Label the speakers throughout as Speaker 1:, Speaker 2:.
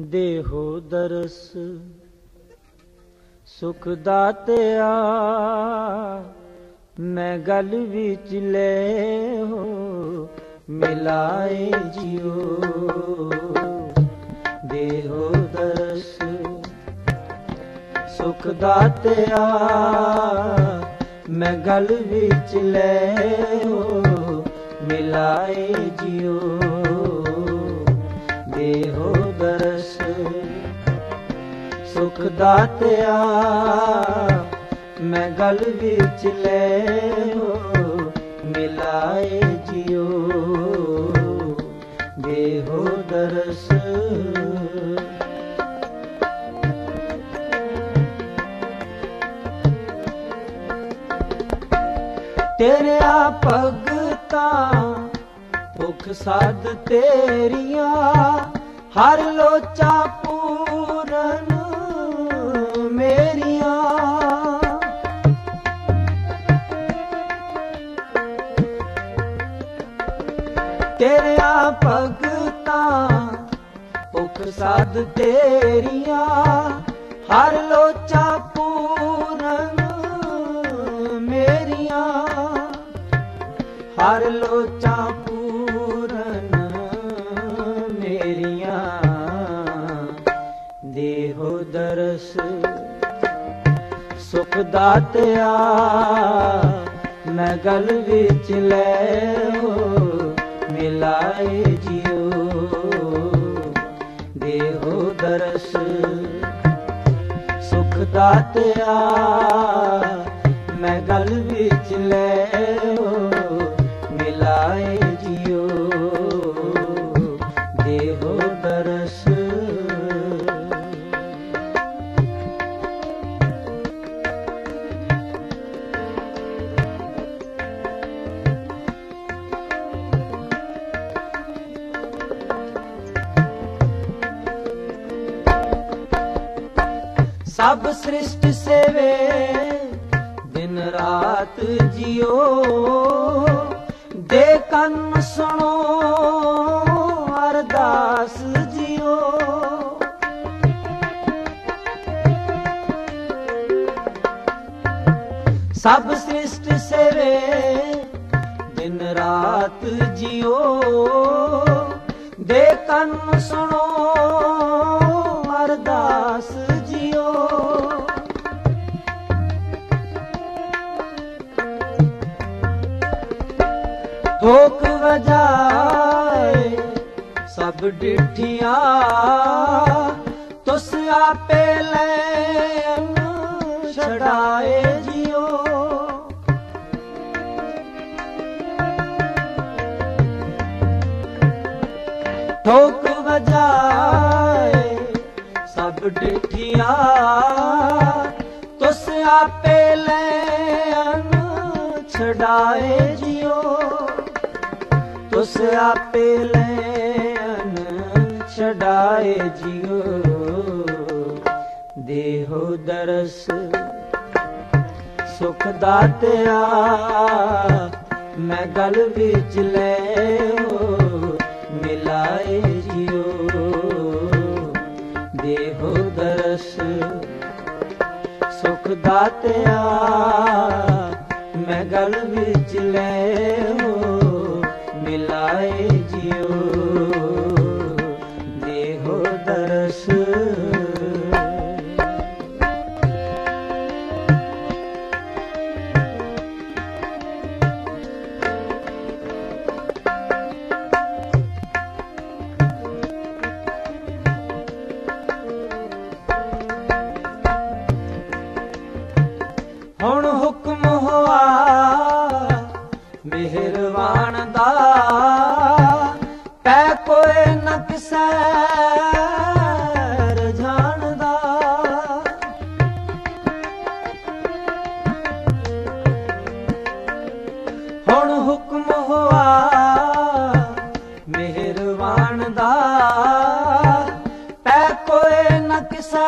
Speaker 1: ਦੇਹੋ ਦਰਸ, ਸੁਖ ਦਾਤਿਆ, ਮੈਂ ਗਲ ਵਿੱਚ ਲੈ ਹੋ ਮਿਲਾਏ ਜਿਉ। ਦੇਹੋ ਦਰਸ, ਸੁਖ ਦਾਤਿਆ, ਮੈਂ ਗਲ ਵਿੱਚ ਲੈ ਹੋ ਮਿਲਾਏ ਜਿਉ। ਦੇਹੋ ਸੁਖ ਦਾਤਿਆ ਮੈਂ ਗਲ ਵਿੱਚ ਲੈ ਹੋ ਮਿਲਾਏ ਜਿਉ। ਦੇਹੋ ਦਰਸ। ਤੇਰਾ ਭਗਤਾ, ਭੁਖ ਸਾਧ ਤੇਰੀਆਂ, ਹਰ ਲੋਚਾ ਪੂਰਨ ਤੇਰਿਆ ਭਗਤਾ, ਭੁਖ ਸਾਧ ਤੇਰੀਆਂ, ਹਰ ਲੋਚਾ ਪੂਰਨ ਮੇਰੀਆਂ। ਹਰ ਲੋਚਾ ਪੂਰਨ ਮੇਰੀਆਂ। ਦੇਹੋ ਦਰਸ, ਸੁਖ ਦਾਤਿਆ ਮੈਂ ਗਲ ਵਿੱਚ ਲੈ ਹੋ ਮਿਲਾਏ ਜਿਉ ਦੇਹੋ ਦਰਸ। ਸੁਖ ਦਾਤਿਆ ਮੈਂ ਗਲ ਵਿੱਚ ਸ੍ਰਿਸ਼ਟ ਸੇਵੇ, ਦਿਨ ਰਾਤ ਜਿਉ ਦੇ ਕੰਨ ਸੁਣੋ, ਅਰਦਾਸ ਜਿਉ ਸਭ ਸ੍ਰਿਸ਼ਟ ਸੇਵੇ, ਦਿਨ ਰਾਤ ਜਿਉ ਦੇ ਕੰਨ ਸੁਣੋ, ਅਰਦਾਸ ਠੋਕ ਵਜਾਏ, ਸਭ ਡਿਠੀਆਂ ਤੁਸ ਆਪੇ ਲੈਨ ਛੜਾਏ ਜਿਉ ਠੋਕ ਵਜਾਏ, ਸਭ ਡਿਠੀਆਂ ਤੁਸ ਆਪੇ ਲੈ ਛਡਾਏ ਜਿਉ ਉਸ ਆਪੇ ਲੈਨ ਛਡਾਏ ਜਿਉ। ਦੇਹੋ ਦਰਸ ਸੁਖ ਦਾਤਿਆ, ਮੈਂ ਗਲ ਵਿੱਚ ਲੈ ਮਿਲਾਏ ਜਿਉ। ਦੇਹੋ ਦਰਸ ਸੁਖ ਦਾਤਿਆ, ਮੈਂ ਗਲ ਵਿੱਚ ਲੈ ਮਿਲਾਏ ਹੁਕਮ ਹੋਆ, ਮਿਹਰਬਾਨ ਦਾ। ਪੈ ਕੋਏ ਨ ਕਿਸੈ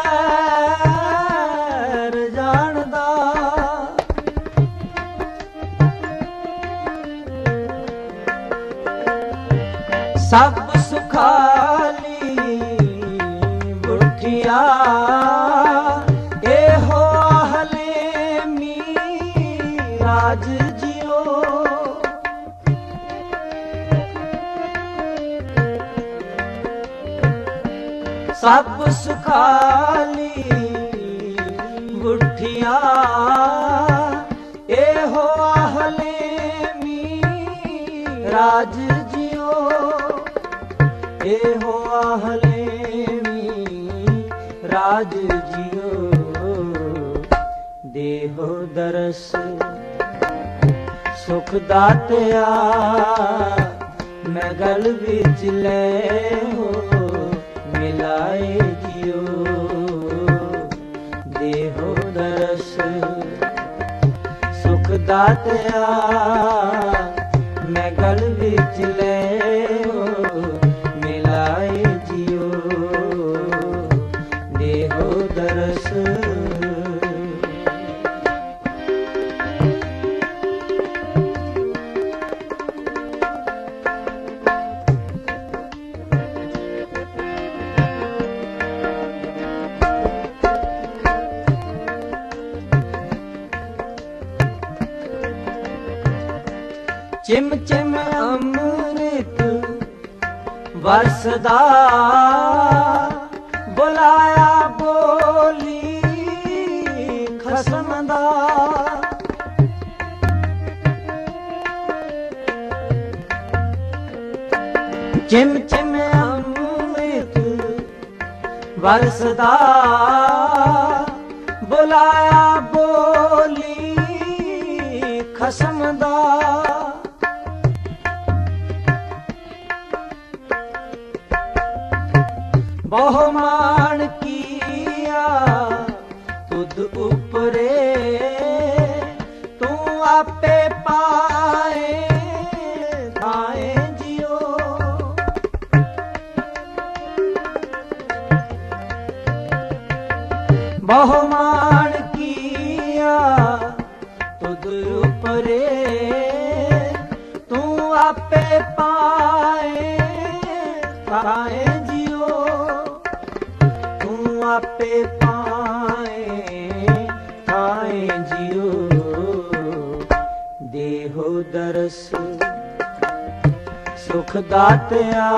Speaker 1: ਸਭ ਸੁਖਾਲੀ ਬੁਠਿਆ ਇਹੋ ਹਲੇ ਮੀ ਰਾਜ ਸਭ ਸੁਖਾਲੀ ਗੁੱਠੀਆਂ ਇਹੋ ਆਹਲੇ ਮੀ ਰਾਜ ਜਿਓ ਇਹੋ ਆਹਲੇ ਮੀ ਰਾਜ ਜਿਓ ਦੇਹੋ ਦਰਸ ਸੁਖ ਦਾਤਿਆ, ਮੈਂ ਗਲ ਵਿੱਚ ਲੈ ਹੋ। ਮਿਲਾਏ ਜਿਉ। ਦੇਹੋ ਦਰਸ ਸੁਖ ਦਾਤਿਆ ਵਰਸਦਾ। ਬੁਲਾਇਆ ਬੋਲੀ ਖਸਮ ਦਾ। ਚਿਮ ਚਿਮ ਅੰਮ੍ਰਿਤ ਵਰਸਦਾ। ਬਹੁ ਮਾਨ ਕੀਆ, ਤੁਧ ਉਪਰੇ ਤੂੰ ਆਪੇ ਪਾਏ ਥਾਏ ਜਿਓ ਬਹੁ ਮਾਨ ਕੀਆ, ਤੁਧ ਉਪਰੇ ਤੂੰ ਆਪੇ ਪਾਏ ਥਾਏ ਆਪੇ ਪਾਏ ਥਾਏ ਜਿਓ। ਦੇਹੋ ਦਰਸ, ਸੁਖ ਦਾਤਿਆ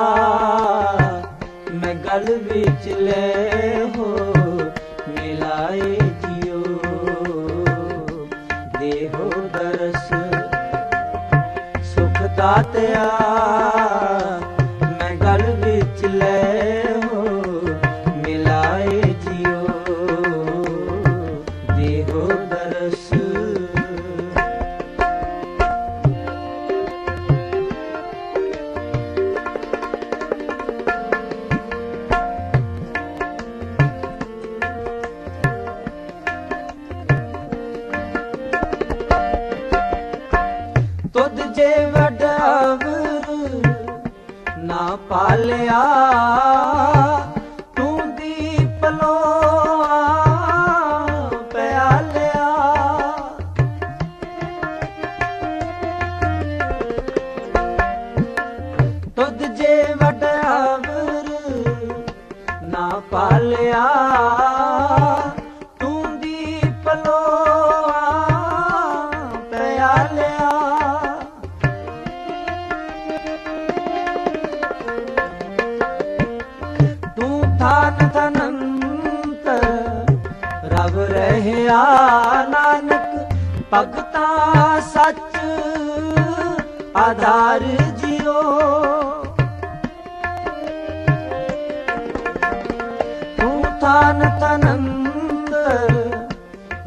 Speaker 1: ਮੈਂ ਗਲ ਵਿੱਚ ਲੈ ਹੋ, ਮਿਲਾਏ ਜਿਓ। ਦੇਹੋ ਦਰਸ, ਸੁਖ ਦਾਤਿਆ ਤੁਧ ਜੇ ਵਡਾਵਰ ਨਾ ਪਾਲਿਆ।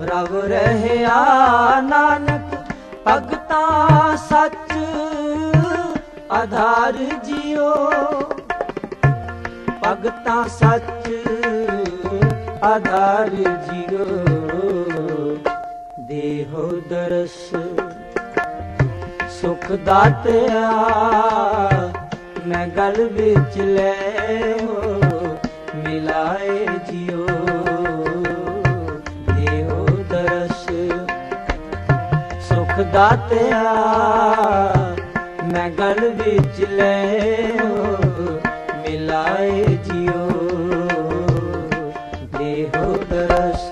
Speaker 1: ਰਵ ਰਹਿਆ ਨਾਨਕ, ਭਗਤਾ ਸੱਚ ਆਧਾਰ ਜਿਓ ਭਗਤਾ ਸੱਚ ਆਧਾਰ ਜਿਓ ਦੇਹੋ ਦਰਸ। ਸੁਖ ਦਾਤਿਆ, ਮੈਂ ਗਲ ਵਿੱਚ ਲੈ ਹੋ ਮਿਲਾਏ ਜਿਓ ਸੁਖ ਦਾਤਿਆ ਮੈਂ ਗਲ ਵਿੱਚ ਲੈ ਮਿਲਾਏ ਜਿਓ ਦੇਹੋ ਦਰਸ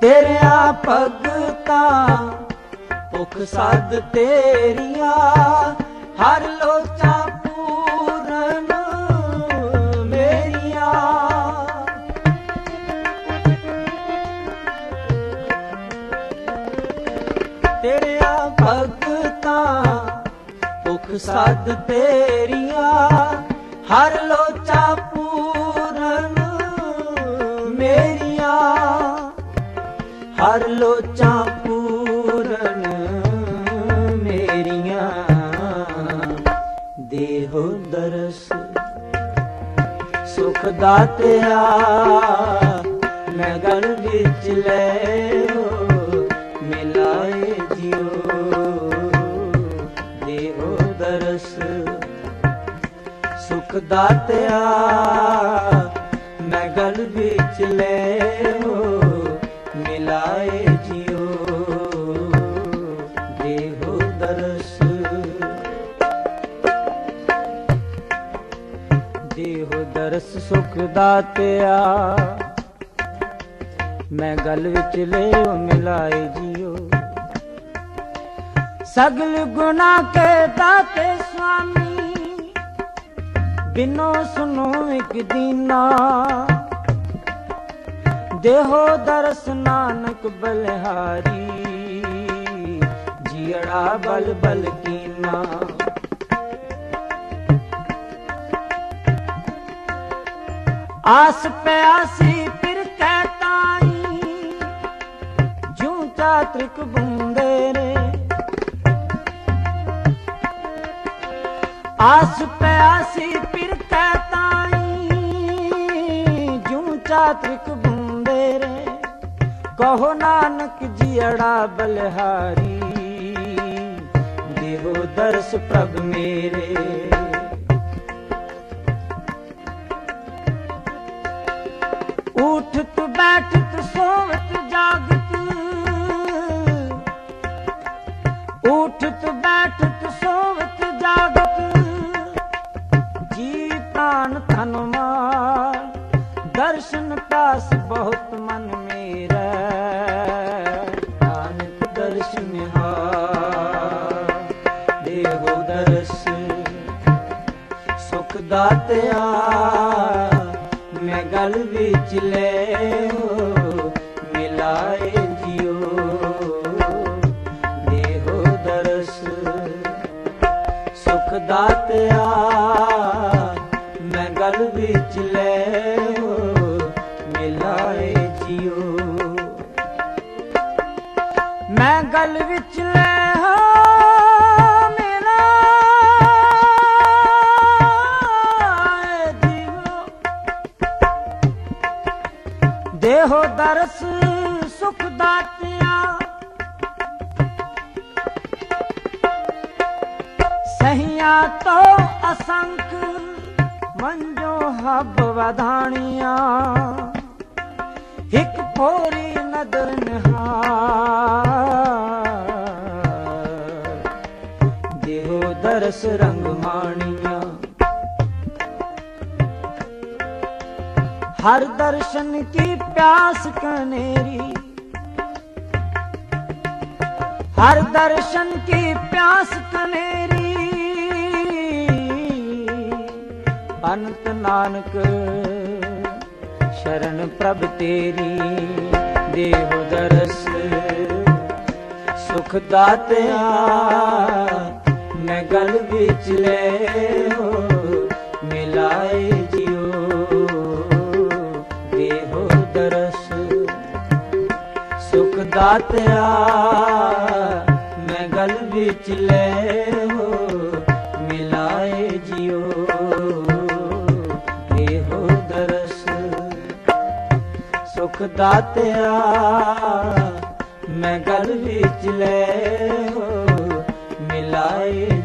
Speaker 1: ਤੇਰਿਆ ਭਗਤਾ, ਭੁਖ ਸਾਧ ਤੇਰੀਆਂ। ਹਰ ਲੋਚਾ ਸਦ ਤੇਰੀਆਂ, ਹਰ ਲੋਚਾ ਪੂਰਨ ਮੇਰੀਆਂ। ਹਰ ਲੋਚਾ ਪੂਰਨ ਮੇਰੀਆਂ। ਦੇਹੋ ਦਰਸ, ਸੁਖ ਦਾਤਿਆ ਮੈਂ ਗਲ ਵਿੱਚ ਲੈ ਸੁਖ ਦਾਤਿਆ ਮੈਂ ਗਲ ਵਿੱਚ ਲੈ ਮਿਲਾਏ ਜਿਉ। ਦੇਹੋ ਦਰਸ। ਦੇਹੋ ਦਰਸ ਸੁਖ ਦਾਤਿਆ ਮੈਂ ਗਲ ਵਿੱਚ ਲਿਓ ਮਿਲਾਏ ਜਿਉ। ਸਗਲ ਗੁਨਾ ਕੇ ਦਾਤੇ ਸੁਆਮੀ ਬਿਨੋ ਸੁਨੋ ਇੱਕ ਦੀਨਾ। ਦੇਹੋ ਦਰਸ ਨਾਨਕ ਬਲਿਹਾਰੀ, ਜੀੜਾ ਬਲ ਬਲ ਕੀਨਾ। ਆਸ ਪਿਆਸੀ ਫਿਰ ਕਹਿ ਤਾਈ ਜੂ ਚਾਤ੍ਰਿਕ ਬੁੰਦੇ ਆਸ ਪਿਆਸੀ ਫਿਰ ਕਹਿ ਤਾਈ ਜੂ ਚਾਤ੍ਰਿਕ ਬੁੰਦੇ ਰੇ ਕਹੋ ਨਾਨਕ ਜੀੜਾ ਬਲਿਹਾਰੀ, ਦੇਵੋ ਦਰਸ ਪ੍ਰਭ ਮੇਰੇ। ਉਠਤ, ਬੈਠਤ, ਸੋਵਤ, ਜਾਗਤ, ਉਠਤ, ਬੈਠਤ ਬਹੁਤ ਮਨ ਮੇਰਾ ਨਾਨਕ ਦਰਸ਼ਨ ਹਾਰ ਦੇਵੋ ਦਰਸ ਸੁਖ ਦਾਤਿਆ ਗਲ ਵਿੱਚ ਲੈ ਮਿਲਾਏ ਜਿਉ ਦੇਹੋ ਦਰਸ ਸੁਖ ਦਾਤਿਆ ਸਹੀਆਂ ਤੋਂ ਅਸੰਖ ਮੰਜੋ ਹੱਬ ਵਧਾਣੀਆਂ। ਇੱਕ ਪੋਰੀ ਹਰ ਦਰਸ਼ਨ ਕੀ ਪਿਆਸ ਕਨੇਰੀ? ਹਰ ਦਰਸ਼ਨ ਕੀ ਪਿਆਸ ਕਨੇਰੀ? ਅਨੰਤ ਨਾਨਕ, ਸ਼ਰਨ ਪ੍ਰਭ ਤੇਰੀ, ਦੇਹੁ ਦਰਸ। ਸੁਖ ਦਾਤਿਆ, ਮੈਂ ਗਲ ਵਿੱਚ ਲੈ ਮਿਲਾਏ ਜਿਉ ਸੁਖ ਮੈਂ ਗਲ ਵਿੱਚ ਲੈ ਹੋ, ਮਿਲਾਏ ਜਿਉ। ਇਹੋ ਦਰਸ ਸੁਖ ਦਾਤਿਆ ਮੈਂ ਗਲ ਵਿੱਚ ਲੈ ਹੋ, ਮਿਲਾਏ